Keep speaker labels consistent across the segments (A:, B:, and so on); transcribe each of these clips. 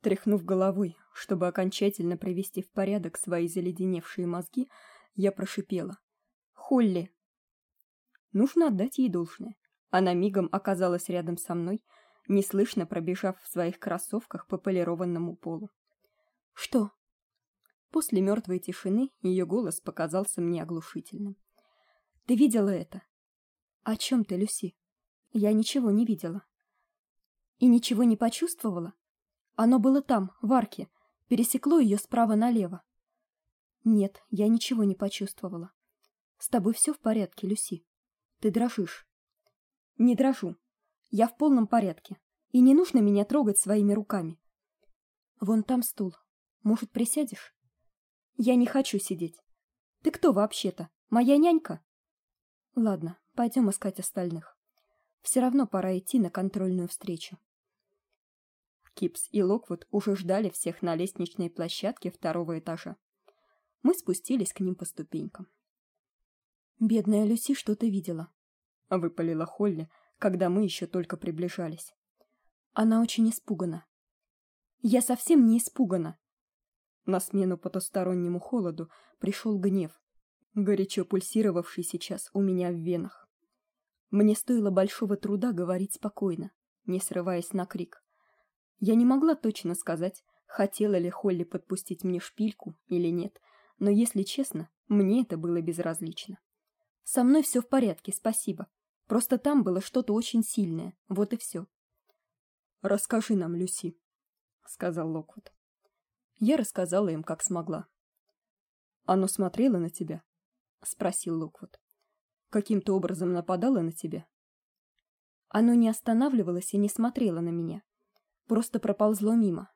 A: Тряхнув головой, чтобы окончательно привести в порядок свои заледеневшие мозги, я прошипела: "Холли, нужно отдать ей должное. Она мигом оказалась рядом со мной, неслышно пробежав в своих кроссовках по полированному полу. Что? После мертвой тишины ее голос показался мне оглушительным. Ты видела это? О чем ты, Люси? Я ничего не видела. И ничего не почувствовала? Оно было там, в арке, пересекло ее справа налево. Нет, я ничего не почувствовала. С тобой все в порядке, Люси. Ты дрожишь. Не дрожу. Я в полном порядке. И не нужно меня трогать своими руками. Вон там стул. Может, присядешь? Я не хочу сидеть. Ты кто вообще-то? Моя нянька? Ладно, пойдем искать остальных. Все равно пора идти на контрольную встречу. Кипс и Локвуд уже ждали всех на лестничной площадке второго этажа. Мы спустились к ним по ступенькам. Бедная Люси что-то видела, выпалила Холли, когда мы еще только приближались. Она очень испугана. Я совсем не испугана. На смену потустороннему холоду пришел гнев, горячо пульсировавший сейчас у меня в венах. Мне стоило большого труда говорить спокойно, не срываясь на крик. Я не могла точно сказать, хотела ли Холли подпустить мне шпильку или нет, но если честно, мне это было безразлично. Со мной все в порядке, спасибо. Просто там было что-то очень сильное, вот и все. Расскажи нам, Люси, сказал Локвуд. Я рассказала им, как смогла. Оно смотрело на тебя, спросил Локвуд. Каким-то образом нападало на тебя? Оно не останавливалось и не смотрело на меня просто проползло мимо.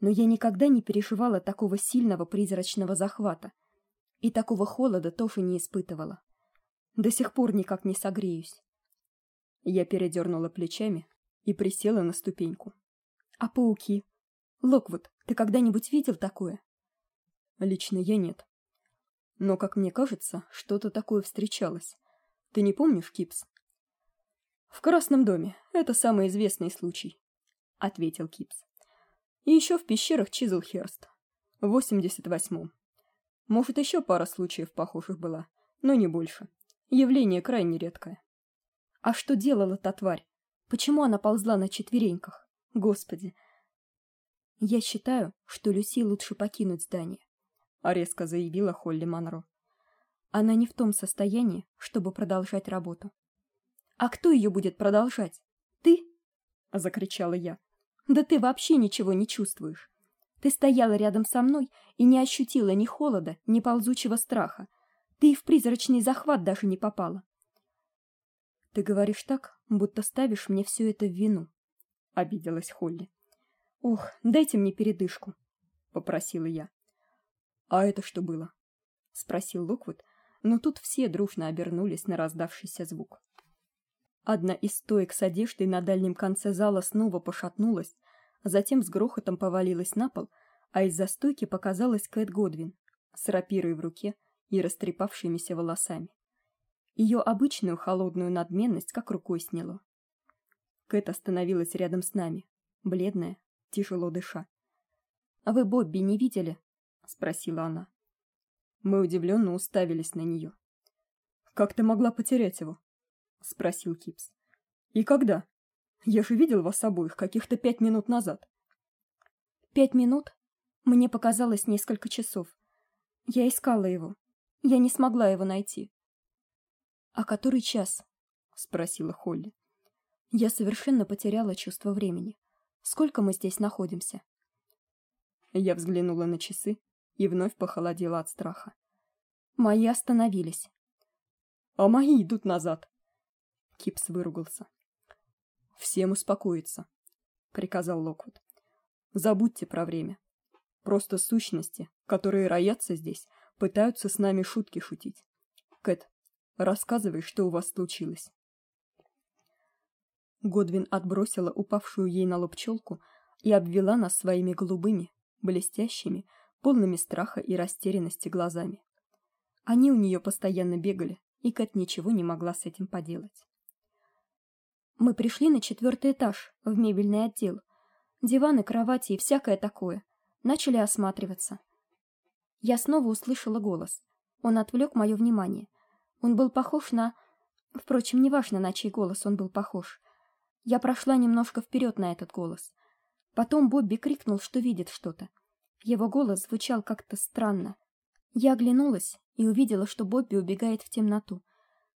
A: Но я никогда не переживала такого сильного призрачного захвата, и такого холода тоже не испытывала. До сих пор никак не согреюсь. Я передернула плечами и присела на ступеньку. А пауки? Локвуд, ты когда-нибудь видел такое? Лично я нет. Но, как мне кажется, что-то такое встречалось. Ты не помнишь, Кипс? В Красном доме. Это самый известный случай ответил Кипс. И еще в пещерах Чизлхерст. В 88-м. Может, еще пара случаев похожих была, но не больше. Явление крайне редкое. А что делала та тварь? Почему она ползла на четвереньках? Господи. Я считаю, что Люси лучше покинуть здание, резко заявила Холли Манро. Она не в том состоянии, чтобы продолжать работу. А кто ее будет продолжать? Ты? закричала я. Да ты вообще ничего не чувствуешь. Ты стояла рядом со мной и не ощутила ни холода, ни ползучего страха. Ты и в призрачный захват даже не попала. Ты говоришь так, будто ставишь мне все это в вину, обиделась Холли. Ох, дайте мне передышку, попросила я. А это что было? спросил Луквуд, но тут все дружно обернулись на раздавшийся звук. Одна из стоек с одеждой на дальнем конце зала снова пошатнулась, а затем с грохотом повалилась на пол, а из-за стойки показалась Кэт Годвин с рапирой в руке и растрепавшимися волосами. Ее обычную холодную надменность как рукой сняло. Кэт остановилась рядом с нами, бледная, тяжело дыша. "А вы Бобби не видели?" спросила она. Мы удивленно уставились на нее. "Как ты могла потерять его?" Спросил Кипс. И когда? Я же видел вас обоих каких-то пять минут назад. Пять минут? Мне показалось несколько часов. Я искала его. Я не смогла его найти. А который час? спросила Холли. Я совершенно потеряла чувство времени. Сколько мы здесь находимся? Я взглянула на часы и вновь похолодела от страха. Мои остановились. А мои идут назад, Кипс выругался. Всем успокоиться, приказал Локвуд. Забудьте про время. Просто сущности, которые роятся здесь, пытаются с нами шутки шутить. Кэт, рассказывай, что у вас случилось. Годвин отбросила упавшую ей на лоб челку и обвела нас своими голубыми, блестящими, полными страха и растерянности глазами. Они у нее постоянно бегали, и Кэт ничего не могла с этим поделать. Мы пришли на четвертый этаж, в мебельный отдел. Диваны, кровати и всякое такое. Начали осматриваться. Я снова услышала голос. Он отвлек мое внимание. Он был похож на... Впрочем, неважно, на чей голос он был похож. Я прошла немножко вперед на этот голос. Потом Бобби крикнул, что видит что-то. Его голос звучал как-то странно. Я оглянулась и увидела, что Бобби убегает в темноту.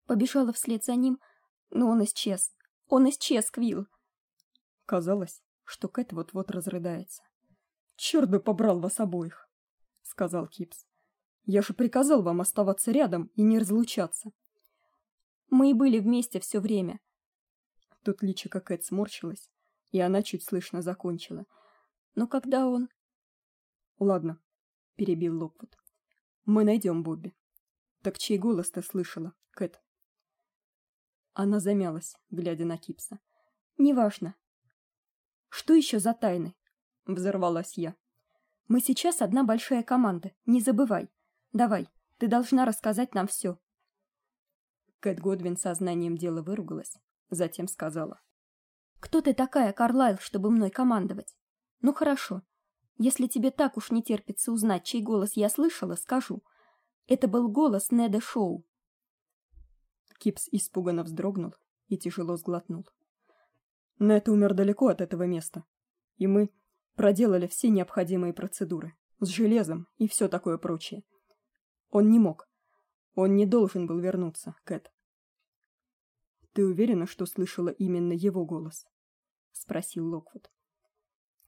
A: Побежала вслед за ним, но он исчез. Он исчез, Квилл.
B: Казалось, что Кэт вот-вот разрыдается. «Черт бы побрал вас обоих!» — сказал Кипс. «Я же приказал вам оставаться рядом и не разлучаться».
A: «Мы и были вместе все время».
B: Тут личико Кэт сморщилось, и она чуть слышно закончила.
A: «Но когда он...»
B: «Ладно», — перебил Локвуд. «Мы найдем Бобби». «Так чей голос ты слышала, Кэт?» Она замялась, глядя на Кипса.
A: «Неважно. Что еще за тайны? Взорвалась я. Мы сейчас одна большая команда, не забывай. Давай, ты должна рассказать нам все.
B: Кэт Годвин сознанием дела выругалась, затем сказала:
A: "Кто ты такая, Карлайл, чтобы мной командовать? Ну хорошо. Если тебе так уж не терпится узнать, чей голос я слышала, скажу. Это был голос Неда Шоу".
B: Кипс испуганно вздрогнул и тяжело сглотнул. Нет умер далеко от этого места. И мы проделали все необходимые процедуры с железом и все такое прочее. Он не мог. Он не должен был вернуться, Кэт. Ты уверена, что слышала именно его голос? спросил Локвуд.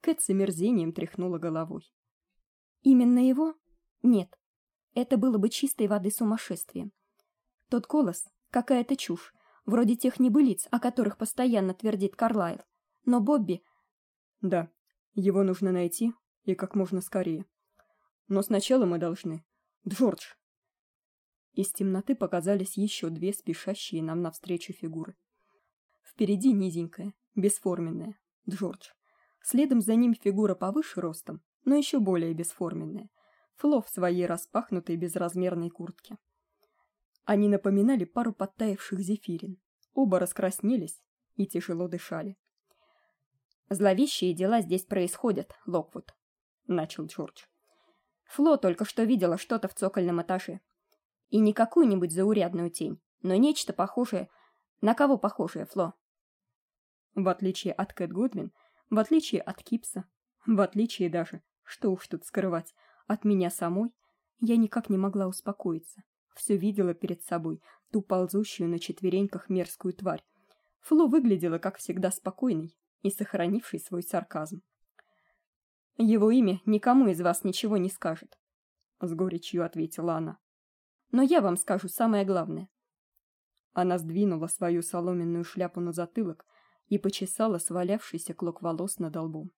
B: Кэт с омерзением тряхнула головой.
A: Именно его? Нет. Это было бы чистой воды сумасшествием. Тот голос какая-то чушь вроде тех небылиц, о которых постоянно твердит Карлайл. Но Бобби...
B: Да, его нужно найти, и как можно скорее. Но сначала мы должны... Джордж! Из темноты показались еще две спешащие нам навстречу фигуры. Впереди низенькая, бесформенная, Джордж. Следом за ним фигура повыше ростом, но еще более бесформенная, Фло в своей распахнутой безразмерной куртке. Они напоминали пару подтаявших зефирин. Оба раскраснелись и тяжело дышали.
A: Зловещие дела здесь происходят, Локвуд, начал Джордж. Фло только что видела что-то в цокольном этаже. И не какую-нибудь заурядную тень, но нечто похожее. На кого похожее, Фло?
B: В отличие от Кэт Гудвин, в отличие от Кипса, в отличие даже, что уж тут скрывать, от меня самой, я никак не могла успокоиться все видела перед собой ту ползущую на четвереньках мерзкую тварь. Фло выглядела, как всегда, спокойной и сохранившей свой сарказм. Его имя никому из вас ничего не скажет, с горечью ответила она. Но я вам скажу самое главное. Она сдвинула свою соломенную шляпу на затылок и почесала свалявшийся клок волос над лбом.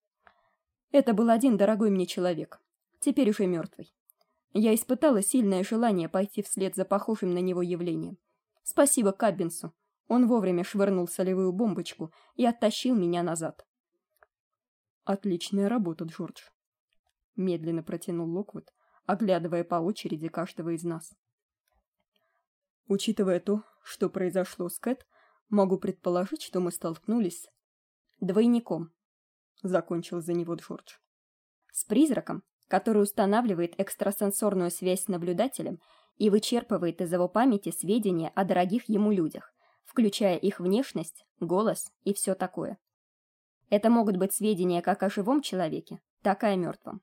B: Это был один дорогой мне человек, теперь уже мертвый. Я испытала сильное желание пойти вслед за похожим на него явлением. Спасибо Каббинсу. Он вовремя швырнул солевую бомбочку и оттащил меня назад. Отличная работа, Джордж. Медленно протянул Локвуд, оглядывая по очереди каждого из нас. Учитывая то, что произошло с Кэт, могу предположить, что мы столкнулись
A: двойником.
B: Закончил за него Джордж.
A: С призраком, который устанавливает экстрасенсорную связь с наблюдателем и вычерпывает из его памяти сведения о дорогих ему людях, включая их внешность, голос и все такое. Это могут быть сведения как о живом человеке, так и о мертвом.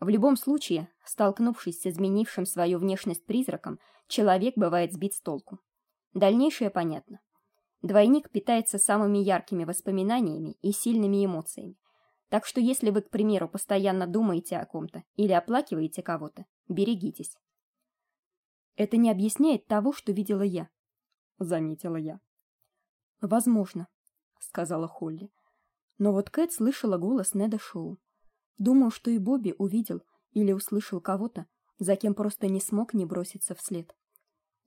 A: В любом случае, столкнувшись с изменившим свою внешность призраком, человек бывает сбит с толку. Дальнейшее понятно. Двойник питается самыми яркими воспоминаниями и сильными эмоциями, так что если вы, к примеру, постоянно думаете о ком-то или оплакиваете кого-то, берегитесь. Это не объясняет того, что видела я, заметила я. Возможно, сказала Холли. Но вот Кэт слышала голос Неда Шоу. Думаю, что и Бобби увидел или услышал кого-то, за кем просто не смог не броситься вслед.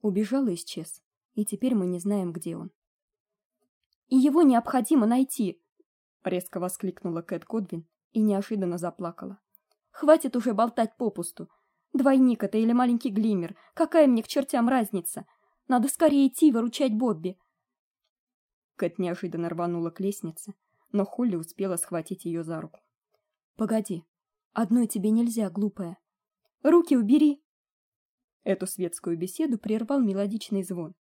A: Убежал и исчез, и теперь мы не знаем, где он. И его необходимо найти, резко воскликнула Кэт Годвин и неожиданно заплакала. Хватит уже болтать попусту. Двойник это или маленький глиммер, какая мне к чертям разница? Надо скорее идти выручать Бобби. Кэт неожиданно рванула к лестнице, но Холли успела схватить ее за руку.
B: Погоди. Одной тебе нельзя, глупая. Руки убери.
A: Эту светскую беседу прервал мелодичный звон.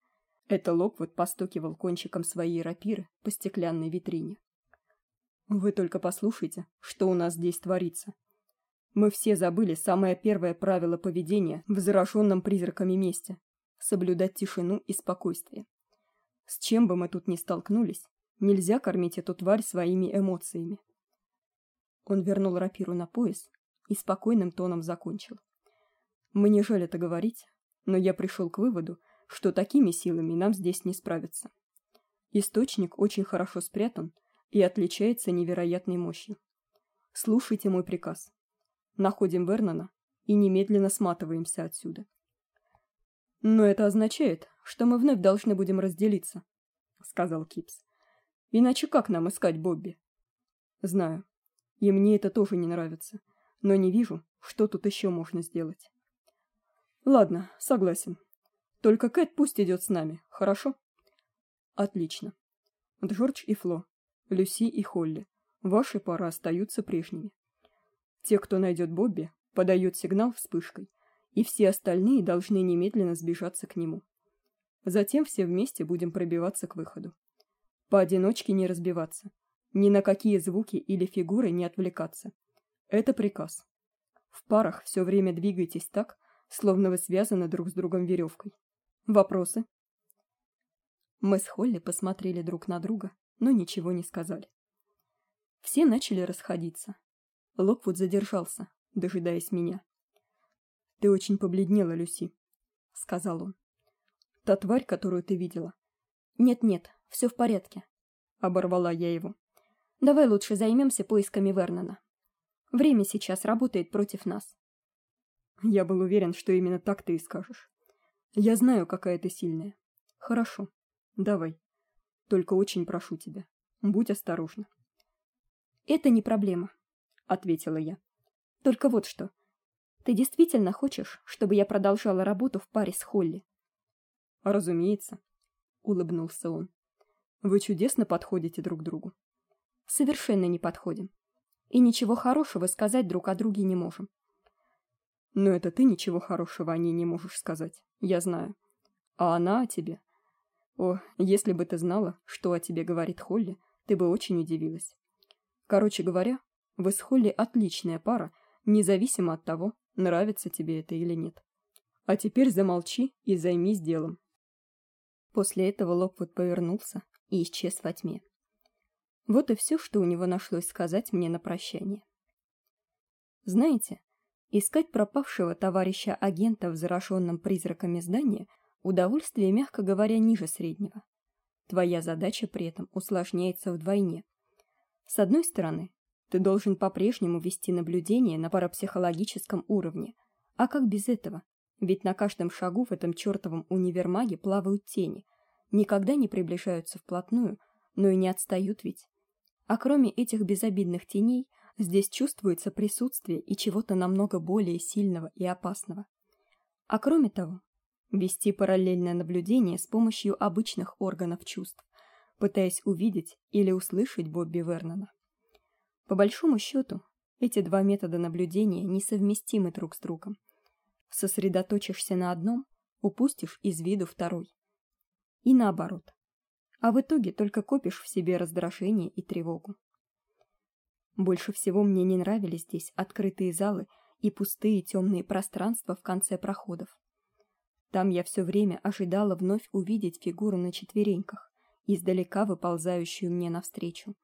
A: Это Локвуд постукивал кончиком своей рапиры по стеклянной витрине. Вы только послушайте, что у нас здесь творится. Мы все забыли самое первое правило поведения в зараженном призраками месте соблюдать тишину и спокойствие. С чем бы мы тут ни столкнулись, нельзя кормить эту тварь своими эмоциями. Он вернул рапиру на пояс и спокойным тоном закончил. Мне жаль это говорить, но я пришел к выводу, что такими силами нам здесь не справиться. Источник очень хорошо спрятан и отличается невероятной мощью. Слушайте мой приказ. Находим Вернона и немедленно сматываемся отсюда. Но это означает, что мы вновь должны будем разделиться, сказал Кипс. Иначе как нам искать Бобби? Знаю. И мне это тоже не нравится, но не вижу, что тут еще можно сделать. Ладно, согласен. Только Кэт пусть идет с нами, хорошо? Отлично. Джордж и Фло, Люси и Холли. Ваши пары остаются прежними. Те, кто найдет Бобби, подают сигнал вспышкой, и все остальные должны немедленно сбежаться к нему. Затем все вместе будем пробиваться к выходу. Поодиночке не разбиваться, ни на какие звуки или фигуры не отвлекаться. Это приказ. В парах все время двигайтесь так, словно вы связаны друг с другом веревкой. Вопросы? Мы с Холли посмотрели друг на друга, но ничего не сказали. Все начали расходиться. Локвуд задержался, дожидаясь меня. Ты очень побледнела, Люси, сказал он. Та тварь, которую ты видела.
B: Нет-нет, все в порядке,
A: оборвала я его.
B: Давай лучше займемся поисками Вернона. Время сейчас работает против нас.
A: Я был уверен, что именно так ты и скажешь. Я знаю, какая ты сильная. Хорошо. Давай. Только очень прошу тебя, будь осторожна.
B: Это не проблема, ответила я. Только вот что. Ты действительно хочешь, чтобы я продолжала работу в паре с Холли?
A: Разумеется, улыбнулся он. Вы чудесно подходите друг другу.
B: Совершенно не подходим. И ничего хорошего сказать друг о друге не можем.
A: Но это ты ничего хорошего о ней не можешь сказать. Я знаю. А она о тебе. О, если бы ты знала, что о тебе говорит Холли, ты бы очень удивилась. Короче говоря, вы с Холли отличная пара, независимо от того, нравится тебе это или нет. А теперь замолчи и займись делом. После этого Локвуд повернулся и исчез во тьме. Вот и все, что у него нашлось сказать мне на прощание. Знаете, искать пропавшего товарища агента в зараженном призраками здании удовольствие, мягко говоря, ниже среднего. Твоя задача при этом усложняется вдвойне. С одной стороны, ты должен по-прежнему вести наблюдение на парапсихологическом уровне. А как без этого? Ведь на каждом шагу в этом чертовом универмаге плавают тени, никогда не приближаются вплотную, но и не отстают ведь. А кроме этих безобидных теней, здесь чувствуется присутствие и чего-то намного более сильного и опасного. А кроме того, вести параллельное наблюдение с помощью обычных органов чувств, пытаясь увидеть или услышать Бобби Вернона. По большому счету, эти два метода наблюдения несовместимы друг с другом. Сосредоточишься на одном, упустишь из виду второй. И наоборот а в итоге только копишь в себе раздражение и тревогу. Больше всего мне не нравились здесь открытые залы и пустые темные пространства в конце проходов. Там я все время ожидала вновь увидеть фигуру на четвереньках, издалека выползающую мне навстречу.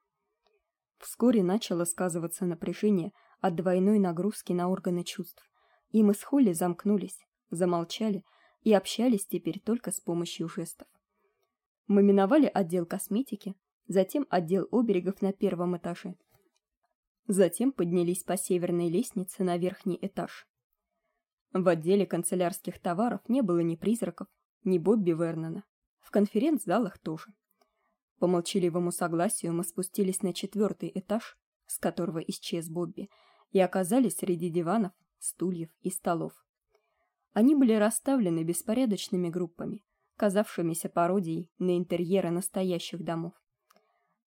A: Вскоре начало сказываться напряжение от двойной нагрузки на органы чувств, и мы с Холли замкнулись, замолчали и общались теперь только с помощью жестов. Мы миновали отдел косметики, затем отдел оберегов на первом этаже. Затем поднялись по северной лестнице на верхний этаж. В отделе канцелярских товаров не было ни призраков, ни Бобби Вернона. В конференц-залах тоже. По молчаливому согласию мы спустились на четвертый этаж, с которого исчез Бобби, и оказались среди диванов, стульев и столов. Они были расставлены беспорядочными группами, казавшимися пародией на интерьеры настоящих домов.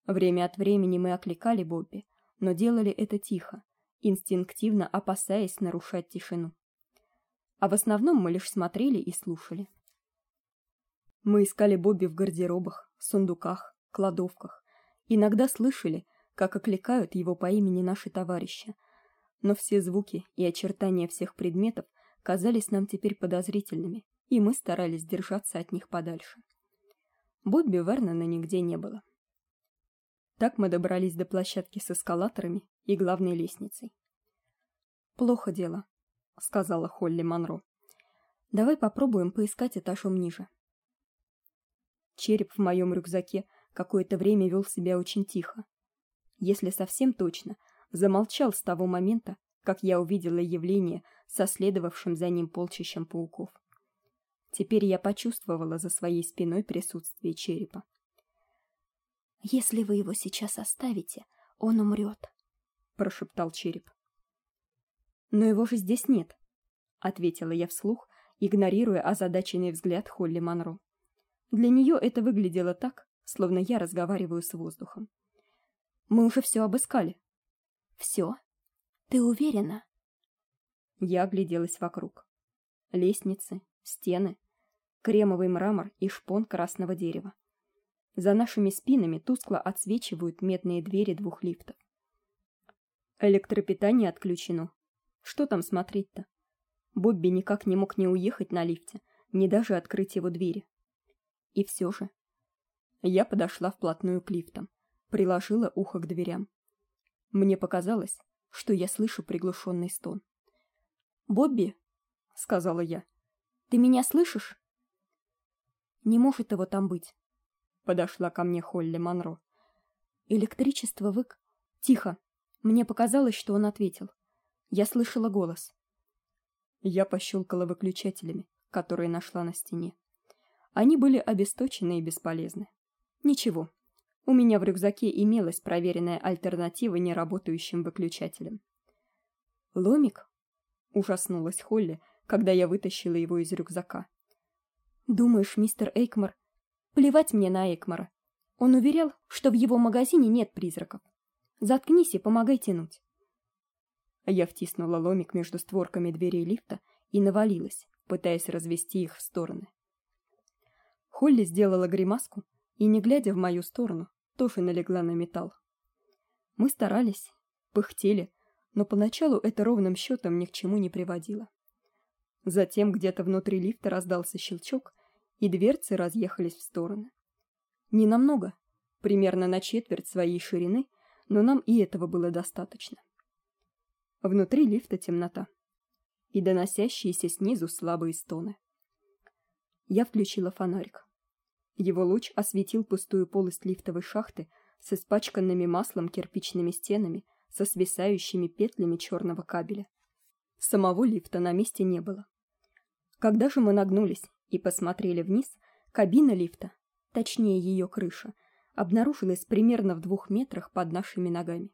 A: Время от времени мы окликали Бобби, но делали это тихо, инстинктивно опасаясь нарушать тишину. А в основном мы лишь смотрели и слушали. Мы искали Бобби в гардеробах, сундуках, кладовках. Иногда слышали, как окликают его по имени наши товарищи, но все звуки и очертания всех предметов казались нам теперь подозрительными, и мы старались держаться от них подальше. Бобби Вернона нигде не было. Так мы добрались до площадки с эскалаторами и главной лестницей. Плохо дело, сказала Холли Манро. Давай попробуем поискать этажом ниже. Череп в моем рюкзаке какое-то время вел себя очень тихо. Если совсем точно, замолчал с того момента, как я увидела явление со следовавшим за ним полчищем пауков. Теперь я почувствовала за своей спиной присутствие черепа.
B: Если вы его сейчас оставите, он умрет, прошептал череп.
A: Но его же здесь нет, ответила я вслух, игнорируя озадаченный взгляд Холли Манро. Для нее это выглядело так, словно я разговариваю с воздухом. Мы уже все обыскали.
B: Все? Ты уверена?
A: Я огляделась вокруг. Лестницы, стены, кремовый мрамор и шпон красного дерева. За нашими спинами тускло отсвечивают медные двери двух лифтов. Электропитание отключено. Что там смотреть-то? Бобби никак не мог ни уехать на лифте, ни даже открыть его двери. И все же я подошла вплотную к лифтам, приложила ухо к дверям. Мне показалось, что я слышу приглушенный стон. "Бобби", сказала я. "Ты меня слышишь?" Не может его там быть подошла ко мне Холли Манро. Электричество вык. Тихо. Мне показалось, что он ответил. Я слышала голос. Я пощелкала выключателями, которые нашла на стене. Они были обесточены и бесполезны. Ничего. У меня в рюкзаке имелась проверенная альтернатива неработающим выключателям. Ломик ужаснулась Холли, когда я вытащила его из рюкзака. Думаешь, мистер Эйкмар Плевать мне на Экмара. Он уверял, что в его магазине нет призраков. Заткнись и помогай тянуть. Я втиснула ломик между створками дверей лифта и навалилась, пытаясь развести их в стороны. Холли сделала гримаску и, не глядя в мою сторону, тоже налегла на металл. Мы старались, пыхтели, но поначалу это ровным счетом ни к чему не приводило. Затем где-то внутри лифта раздался щелчок, и дверцы разъехались в стороны. Не намного, примерно на четверть своей ширины, но нам и этого было достаточно. Внутри лифта темнота и доносящиеся снизу слабые стоны. Я включила фонарик. Его луч осветил пустую полость лифтовой шахты с испачканными маслом кирпичными стенами, со свисающими петлями черного кабеля. Самого лифта на месте не было. Когда же мы нагнулись и посмотрели вниз, кабина лифта, точнее ее крыша, обнаружилась примерно в двух метрах под нашими ногами.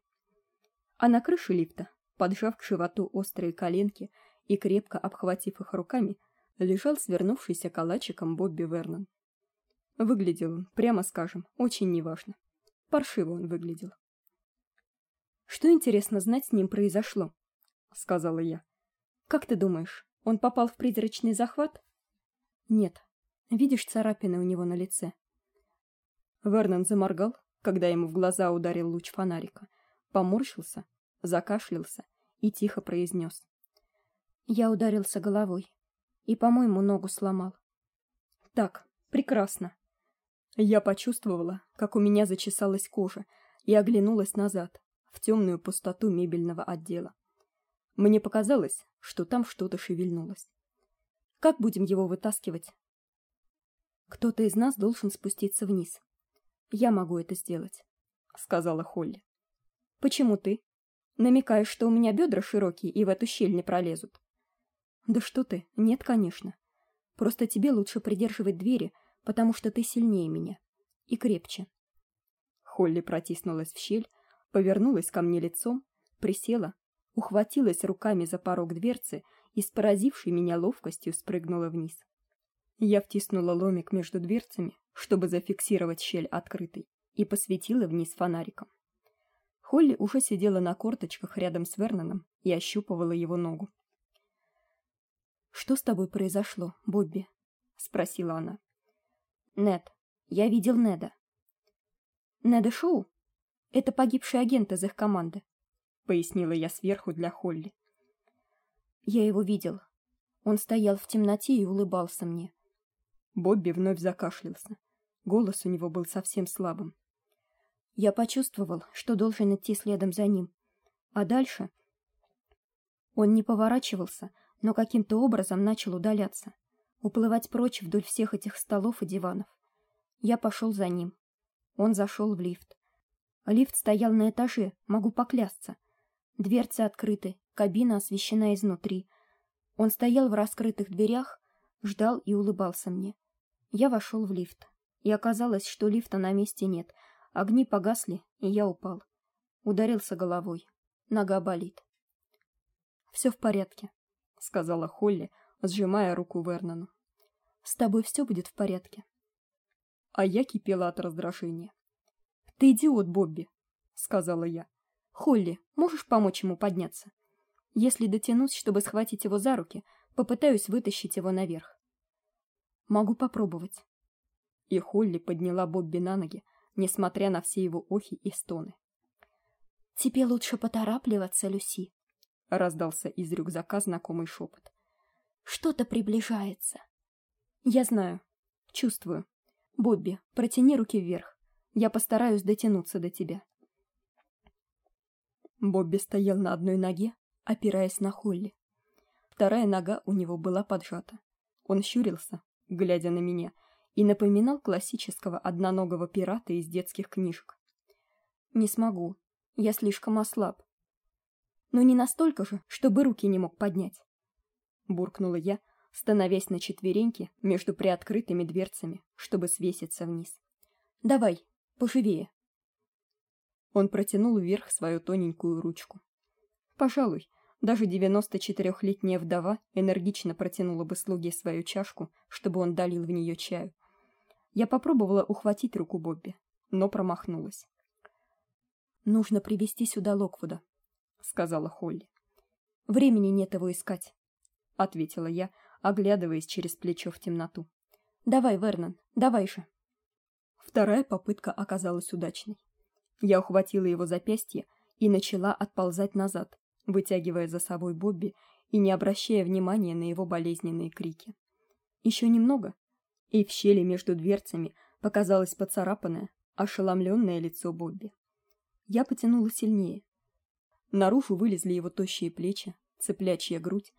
A: А на крыше лифта, поджав к животу острые коленки и крепко обхватив их руками, лежал свернувшийся калачиком Бобби Вернон. Выглядел он, прямо скажем, очень неважно. Паршиво он выглядел. Что интересно знать с ним произошло, сказала я. Как ты думаешь, он попал в призрачный захват? Нет. Видишь царапины у него на лице? Вернон заморгал, когда ему в глаза ударил луч фонарика, поморщился, закашлялся и тихо произнес: "Я ударился головой и, по-моему, ногу сломал". Так, прекрасно. Я почувствовала, как у меня зачесалась кожа, и оглянулась назад, в темную пустоту мебельного отдела. Мне показалось, что там что-то шевельнулось. Как будем его вытаскивать? Кто-то из нас должен спуститься вниз. Я могу это сделать, сказала Холли. Почему ты? Намекаешь, что у меня бедра широкие и в эту щель не пролезут? Да что ты? Нет, конечно. Просто тебе лучше придерживать двери, потому что ты сильнее меня и крепче. Холли протиснулась в щель, повернулась ко мне лицом, присела, ухватилась руками за порог дверцы и с поразившей меня ловкостью спрыгнула вниз. Я втиснула ломик между дверцами, чтобы зафиксировать щель открытой, и посветила вниз фонариком. Холли уже сидела на корточках рядом с Верноном и ощупывала его ногу. Что с тобой произошло, Бобби? спросила она. Нет, я видел Неда. Неда Шоу? Это погибший агент из их команды, пояснила я сверху для Холли. Я его видел. Он стоял в темноте и улыбался мне. Бобби вновь закашлялся. Голос у него был совсем слабым. Я почувствовал, что должен идти следом за ним. А дальше он не поворачивался, но каким-то образом начал удаляться, уплывать прочь вдоль всех этих столов и диванов. Я пошел за ним. Он зашел в лифт. Лифт стоял на этаже, могу поклясться. Дверцы открыты, кабина освещена изнутри. Он стоял в раскрытых дверях, ждал и улыбался мне. Я вошел в лифт. И оказалось, что лифта на месте нет. Огни погасли, и я упал. Ударился головой. Нога болит. Все в порядке сказала Холли, сжимая руку Вернону. С тобой все будет в порядке. А я кипела от раздражения. Ты идиот, Бобби, сказала я. Холли, можешь помочь ему подняться? Если дотянусь, чтобы схватить его за руки, попытаюсь вытащить его наверх. Могу попробовать. И Холли подняла Бобби на ноги, несмотря на все его охи и стоны. Тебе лучше поторапливаться, Люси, раздался из рюкзака знакомый шепот. Что-то приближается. Я знаю, чувствую. Бобби, протяни руки вверх. Я постараюсь дотянуться до тебя. Бобби стоял на одной ноге, опираясь на Холли. Вторая нога у него была поджата. Он щурился, глядя на меня, и напоминал классического одноногого пирата из детских книжек. Не смогу. Я слишком ослаб но не настолько же, чтобы руки не мог поднять. Буркнула я, становясь на четвереньки между приоткрытыми дверцами, чтобы свеситься вниз. Давай, поживее. Он протянул вверх свою тоненькую ручку. Пожалуй, даже 94-летняя вдова энергично протянула бы слуге свою чашку, чтобы он долил в нее чаю. Я попробовала ухватить руку Бобби, но промахнулась. Нужно привести сюда Локвуда, сказала Холли. Времени нет его искать, ответила я, оглядываясь через плечо в темноту. Давай, Вернон, давай же. Вторая попытка оказалась удачной. Я ухватила его запястье и начала отползать назад, вытягивая за собой Бобби и не обращая внимания на его болезненные крики. Еще немного, и в щели между дверцами показалось поцарапанное, ошеломленное лицо Бобби. Я потянула сильнее, Наружу вылезли его тощие плечи, цыплячья грудь.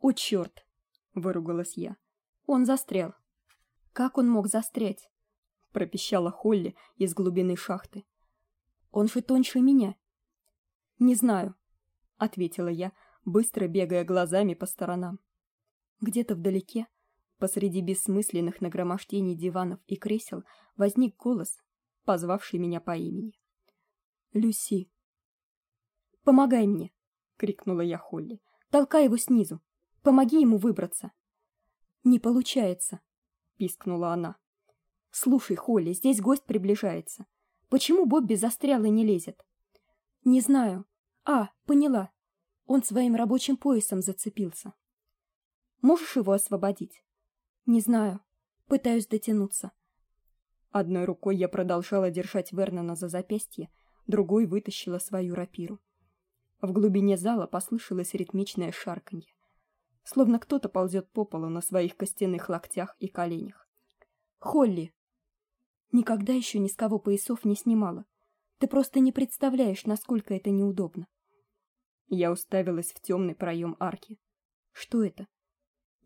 A: "О чёрт!» — выругалась я. "Он застрял. Как он мог застрять?" пропищала Холли из глубины шахты. "Он же тоньше меня". "Не знаю", ответила я, быстро бегая глазами по сторонам. Где-то вдалеке, посреди бессмысленных нагромождений диванов и кресел, возник голос, позвавший меня по имени. "Люси". Помогай мне, крикнула я Холли. Толкай его снизу. Помоги ему выбраться. Не получается, пискнула она. Слушай, Холли, здесь гость приближается. Почему Бобби застрял и не лезет? Не знаю. А, поняла. Он своим рабочим поясом зацепился. Можешь его освободить? Не знаю. Пытаюсь дотянуться. Одной рукой я продолжала держать Вернона за запястье, другой вытащила свою рапиру. В глубине зала послышалось ритмичное шарканье, словно кто-то ползет по полу на своих костяных локтях и коленях. Холли, никогда еще ни с кого поясов не снимала. Ты просто не представляешь, насколько это неудобно. Я уставилась в темный проем арки. Что это?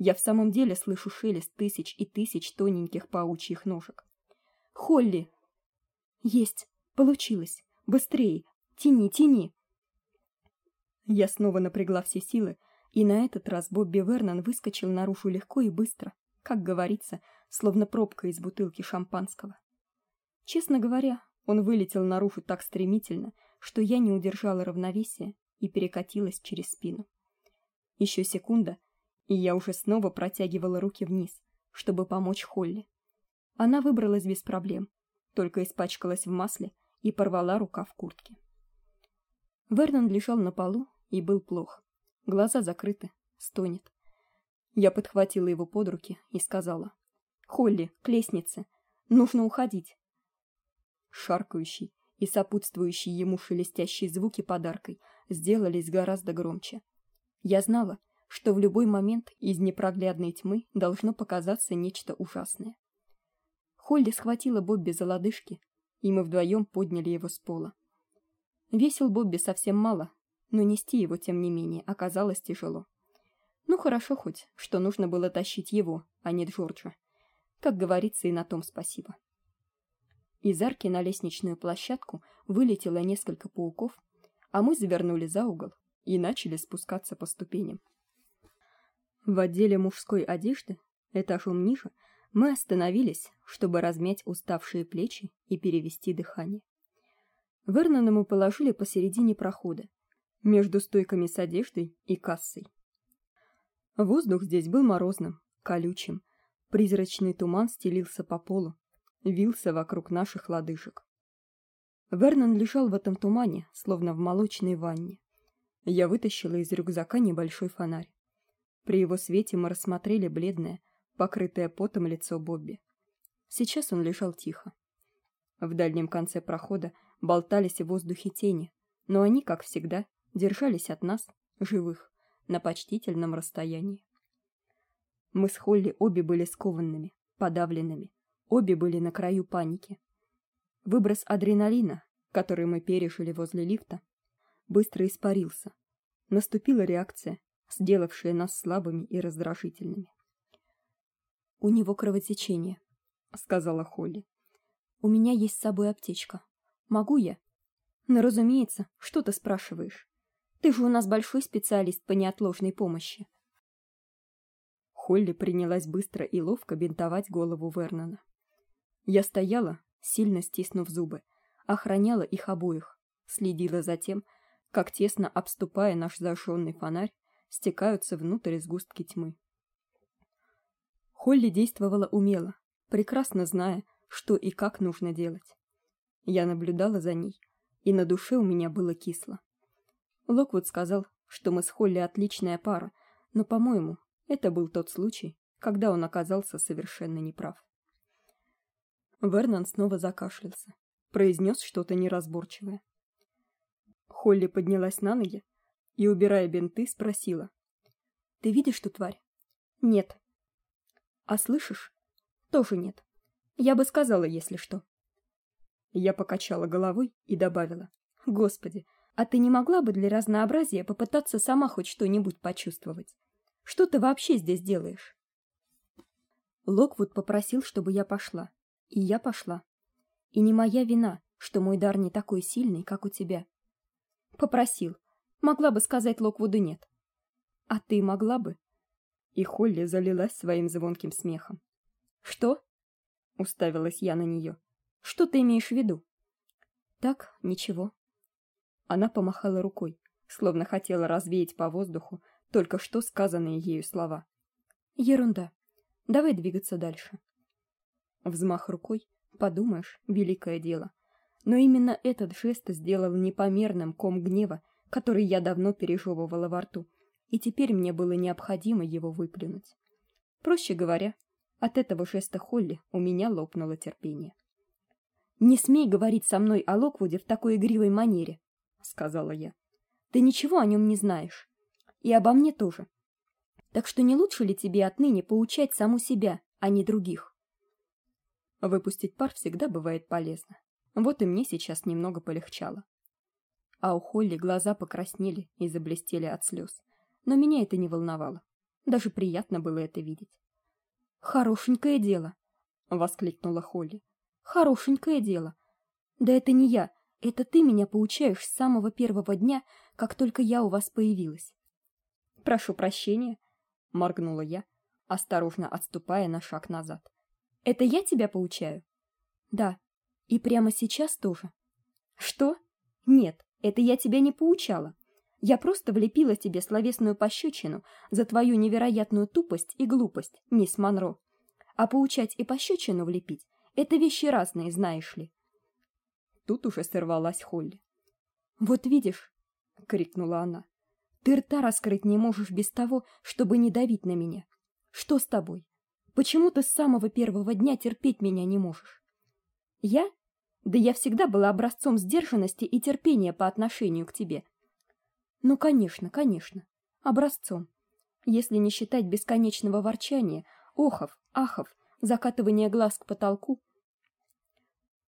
A: Я в самом деле слышу шелест тысяч и тысяч тоненьких паучьих ножек. Холли. Есть, получилось. Быстрее. Тяни, тяни. Я снова напрягла все силы, и на этот раз Бобби Вернон выскочил наружу легко и быстро, как говорится, словно пробка из бутылки шампанского. Честно говоря, он вылетел наружу так стремительно, что я не удержала равновесия и перекатилась через спину. Еще секунда, и я уже снова протягивала руки вниз, чтобы помочь Холли. Она выбралась без проблем, только испачкалась в масле и порвала рукав куртки. Вернон лежал на полу и был плох. Глаза закрыты, стонет. Я подхватила его под руки и сказала: "Холли, к лестнице. Нужно уходить". Шаркающий и сопутствующие ему шелестящие звуки подаркой сделались гораздо громче. Я знала, что в любой момент из непроглядной тьмы должно показаться нечто ужасное. Холли схватила Бобби за лодыжки, и мы вдвоем подняли его с пола. Весил Бобби совсем мало, но нести его тем не менее оказалось тяжело. Ну хорошо хоть, что нужно было тащить его, а не Джорджа. Как говорится, и на том спасибо. Из арки на лестничную площадку вылетело несколько пауков, а мы завернули за угол и начали спускаться по ступеням. В отделе мужской одежды, этажом ниже, мы остановились, чтобы размять уставшие плечи и перевести дыхание. Вернона мы положили посередине прохода, между стойками с одеждой и кассой. Воздух здесь был морозным, колючим. Призрачный туман стелился по полу, вился вокруг наших лодыжек. Вернон лежал в этом тумане, словно в молочной ванне. Я вытащила из рюкзака небольшой фонарь. При его свете мы рассмотрели бледное, покрытое потом лицо Бобби. Сейчас он лежал тихо. В дальнем конце прохода болтались в воздухе тени, но они, как всегда, держались от нас, живых, на почтительном расстоянии. Мы с Холли обе были скованными, подавленными, Обе были на краю паники. Выброс адреналина, который мы пережили возле лифта, быстро испарился. Наступила реакция, сделавшая нас слабыми и раздражительными. У него кровотечение, сказала Холли. У меня есть с собой аптечка. Могу я? Ну, разумеется, что ты спрашиваешь? Ты же у нас большой специалист по неотложной помощи. Холли принялась быстро и ловко бинтовать голову Вернона. Я стояла, сильно стиснув зубы, охраняла их обоих, следила за тем, как тесно обступая наш зажженный фонарь, стекаются внутрь сгустки тьмы. Холли действовала умело, прекрасно зная, что и как нужно делать. Я наблюдала за ней, и на душе у меня было кисло. Локвуд сказал, что мы с Холли отличная пара, но, по-моему, это был тот случай, когда он оказался совершенно неправ. Вернон снова закашлялся, произнес что-то неразборчивое. Холли поднялась на ноги и, убирая бинты, спросила: "Ты видишь ту тварь?" "Нет". "А слышишь?" "Тоже нет. Я бы сказала, если что". Я покачала головой и добавила: "Господи, а ты не могла бы для разнообразия попытаться сама хоть что-нибудь почувствовать? Что ты вообще здесь делаешь?" Локвуд попросил, чтобы я пошла. И я пошла. И не моя вина, что мой дар не такой сильный, как у тебя. Попросил. Могла бы сказать Локвуду нет. А ты могла бы? И Холли залилась своим звонким смехом. Что? Уставилась я на нее. Что ты имеешь в виду? Так, ничего. Она помахала рукой, словно хотела развеять по воздуху только что сказанные ею слова. Ерунда. Давай двигаться дальше. Взмах рукой, подумаешь, великое дело. Но именно этот жест сделал непомерным ком гнева, который я давно пережевывала во рту, и теперь мне было необходимо его выплюнуть. Проще говоря, от этого жеста Холли у меня лопнуло терпение. Не смей говорить со мной о Локвуде в такой игривой манере, сказала я. Ты ничего о нем не знаешь, и обо мне тоже. Так что не лучше ли тебе отныне поучать саму себя, а не других? Выпустить пар всегда бывает полезно. Вот и мне сейчас немного полегчало. А у Холли глаза покраснели и заблестели от слез. Но меня это не волновало. Даже приятно было это видеть. Хорошенькое дело, воскликнула Холли. Хорошенькое дело. Да это не я, это ты меня поучаешь с самого первого дня, как только я у вас появилась. Прошу прощения, моргнула я, осторожно отступая на шаг назад. Это я тебя поучаю? Да. И прямо сейчас тоже. Что? Нет, это я тебя не поучала. Я просто влепила тебе словесную пощечину за твою невероятную тупость и глупость, мисс Монро. А поучать и пощечину влепить Это вещи разные, знаешь ли.
B: Тут уже сорвалась Холли.
A: Вот видишь, крикнула она. Ты рта раскрыть не можешь без того, чтобы не давить на меня. Что с тобой? Почему ты с самого первого дня терпеть меня не можешь? Я? Да я всегда была образцом сдержанности и терпения по отношению к тебе. Ну, конечно, конечно, образцом. Если не считать бесконечного ворчания, охов, ахов, закатывания глаз к потолку.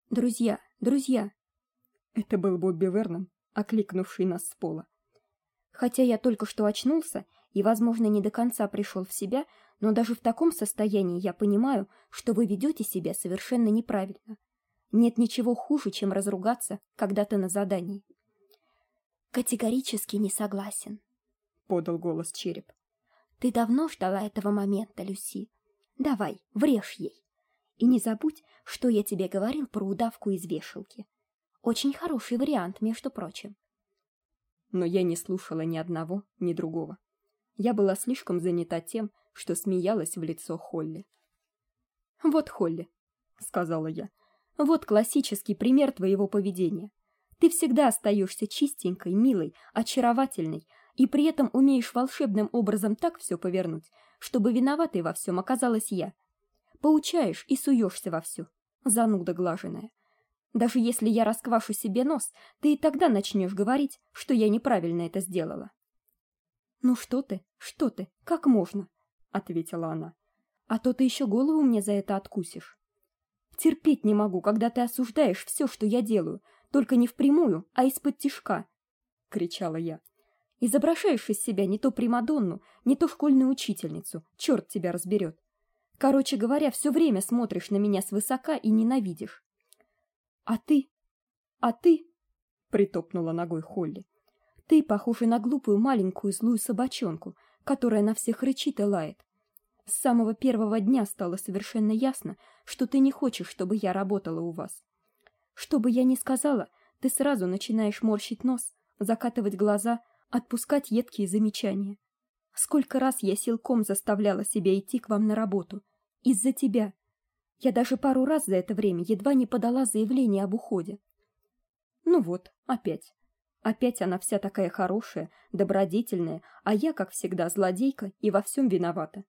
A: Друзья, друзья.
B: Это был Бобби Верном, окликнувший нас с пола.
A: Хотя я только что очнулся и, возможно, не до конца пришел в себя, но даже в таком состоянии я понимаю, что вы ведете себя совершенно неправильно. Нет ничего хуже, чем разругаться, когда ты на задании. Категорически не согласен, подал голос череп. Ты давно ждала этого момента, Люси. Давай, врежь ей. И не забудь, что я тебе говорил про удавку из вешалки. Очень хороший вариант, между прочим.
B: Но я не слушала ни одного, ни другого. Я была слишком занята тем, что смеялась в лицо Холли.
A: Вот Холли, сказала я. Вот классический пример твоего поведения. Ты всегда остаешься чистенькой, милой, очаровательной, и при этом умеешь волшебным образом так все повернуть, чтобы виноватой во всем оказалась я. Поучаешь и суешься во все. Зануда глаженая. Даже если я расквашу себе нос, ты и тогда начнешь говорить, что я неправильно это сделала. Ну что ты? Что ты? Как можно? ответила она. А то ты еще голову мне за это откусишь. Терпеть не могу, когда ты осуждаешь все, что я делаю, только не впрямую, а из-под тишка, кричала я. Изображаешь из себя не то примадонну, не то школьную учительницу. Черт тебя разберет. Короче говоря, все время смотришь на меня свысока и ненавидишь. А ты? А ты? притопнула ногой Холли. Ты похожа на глупую маленькую злую собачонку, которая на всех рычит и лает. С самого первого дня стало совершенно ясно, что ты не хочешь, чтобы я работала у вас. Что бы я ни сказала, ты сразу начинаешь морщить нос, закатывать глаза, отпускать едкие замечания. Сколько раз я силком заставляла себя идти к вам на работу из-за тебя. Я даже пару раз за это время едва не подала заявление об уходе. Ну вот, опять. Опять она вся такая хорошая, добродетельная, а я, как всегда, злодейка и во всем виновата.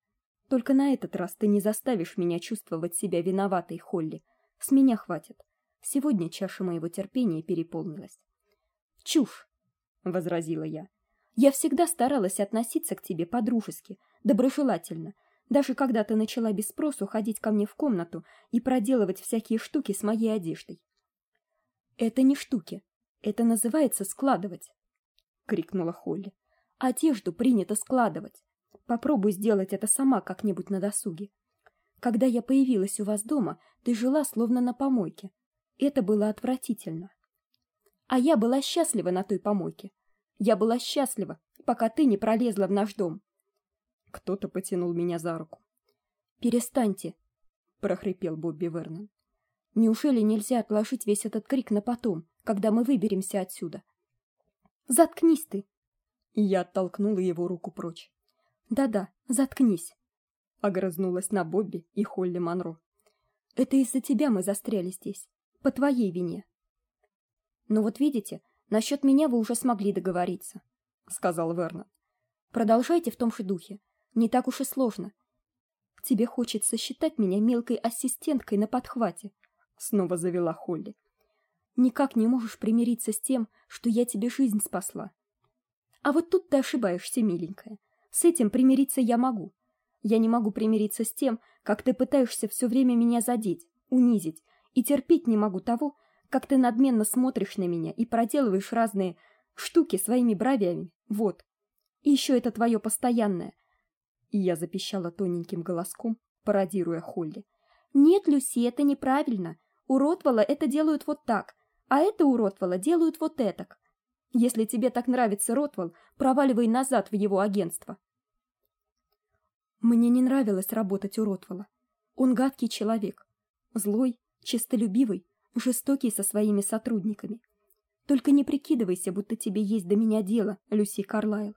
A: Только на этот раз ты не заставишь меня чувствовать себя виноватой, Холли. С меня хватит. Сегодня чаша моего терпения переполнилась. Чушь, возразила я. Я всегда старалась относиться к тебе по-дружески, доброжелательно, даже когда ты начала без спросу ходить ко мне в комнату и проделывать всякие штуки с моей одеждой. Это не штуки, это называется складывать, крикнула Холли. Одежду принято складывать. Попробуй сделать это сама как-нибудь на досуге. Когда я появилась у вас дома, ты жила словно на помойке. Это было отвратительно. А я была счастлива на той помойке. Я была счастлива, пока ты не пролезла в наш дом.
B: Кто-то потянул меня за руку.
A: Перестаньте, прохрипел Бобби Вернон. Неужели нельзя отложить весь этот крик на потом, когда мы выберемся отсюда? Заткнись ты.
B: И я оттолкнула его руку прочь.
A: Да-да, заткнись.
B: Огрызнулась на Бобби и Холли Манро.
A: Это из-за тебя мы застряли здесь, по твоей вине. Но вот видите, насчет меня вы уже смогли договориться, сказал Вернон. Продолжайте в том же духе. Не так уж и сложно. Тебе хочется считать меня мелкой ассистенткой на подхвате, снова завела Холли. Никак не можешь примириться с тем, что я тебе жизнь спасла. А вот тут ты ошибаешься, миленькая. С этим примириться я могу. Я не могу примириться с тем, как ты пытаешься все время меня задеть, унизить, и терпеть не могу того, как ты надменно смотришь на меня и проделываешь разные штуки своими бровями. Вот. И еще это твое постоянное. И я запищала тоненьким голоском, пародируя Холли. Нет, Люси, это неправильно. У Ротвелла это делают вот так, а это у Ротвелла делают вот этак. Если тебе так нравится Ротвелл, проваливай назад в его агентство. Мне не нравилось работать у Ротвелла. Он гадкий человек, злой, честолюбивый, жестокий со своими сотрудниками. Только не прикидывайся, будто тебе есть до меня дело, Люси Карлайл.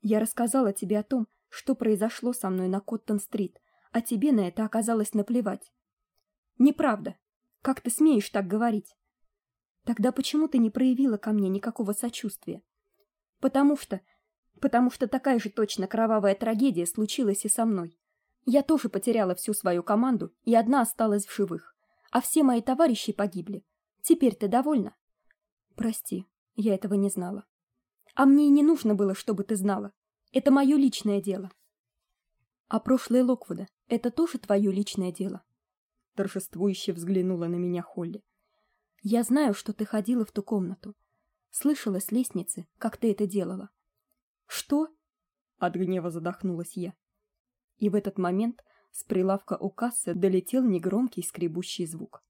A: Я рассказала тебе о том, что произошло со мной на Коттон-стрит, а тебе на это оказалось наплевать.
B: Неправда. Как ты смеешь так говорить? Тогда почему ты не проявила ко мне никакого сочувствия? Потому что потому что такая же точно кровавая трагедия случилась и со мной. Я тоже потеряла всю свою команду и одна осталась в живых, а все мои товарищи погибли. Теперь ты довольна? Прости, я этого не знала. А мне и не нужно было, чтобы ты знала. Это мое личное дело. А прошлое Локвуда это тоже твое личное дело. Торжествующе взглянула на меня Холли. Я знаю, что ты ходила в ту комнату. Слышала с лестницы, как ты это делала. Что? От гнева задохнулась я. И в этот момент с прилавка у кассы долетел негромкий скребущий звук.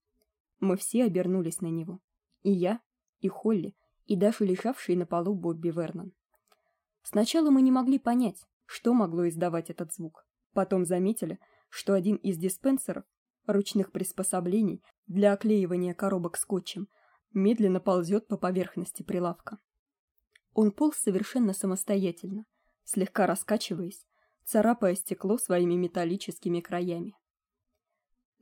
B: Мы все обернулись на него. И я, и Холли, и даже лежавший на полу Бобби Вернон. Сначала мы не могли понять, что могло издавать этот звук. Потом заметили, что один из диспенсеров, ручных приспособлений для оклеивания коробок скотчем, медленно ползет по поверхности прилавка. Он полз совершенно самостоятельно, слегка раскачиваясь, царапая стекло своими металлическими краями.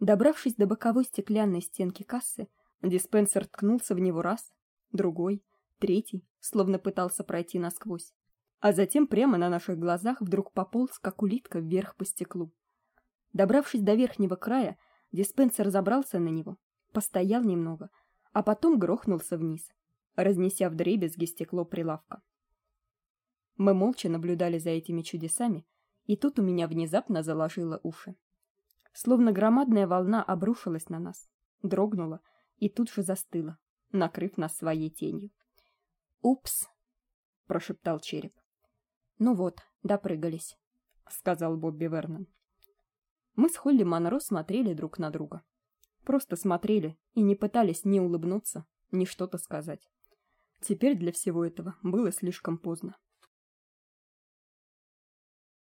B: Добравшись до боковой стеклянной стенки кассы, диспенсер ткнулся в него раз, другой, третий, словно пытался пройти насквозь. А затем прямо на наших глазах вдруг пополз, как улитка, вверх по стеклу. Добравшись до верхнего края, диспенсер забрался на него, постоял немного, а потом грохнулся вниз, разнеся вдребезги стекло прилавка. Мы молча наблюдали за этими чудесами, и тут у меня внезапно заложило уши. Словно громадная волна обрушилась на нас, дрогнула и тут же застыла, накрыв нас своей тенью. "Упс", прошептал череп. "Ну вот, допрыгались", сказал Бобби Вернон. Мы с Холли Монро смотрели друг на друга. Просто смотрели и не пытались ни улыбнуться, ни что-то сказать. Теперь для всего этого было слишком поздно.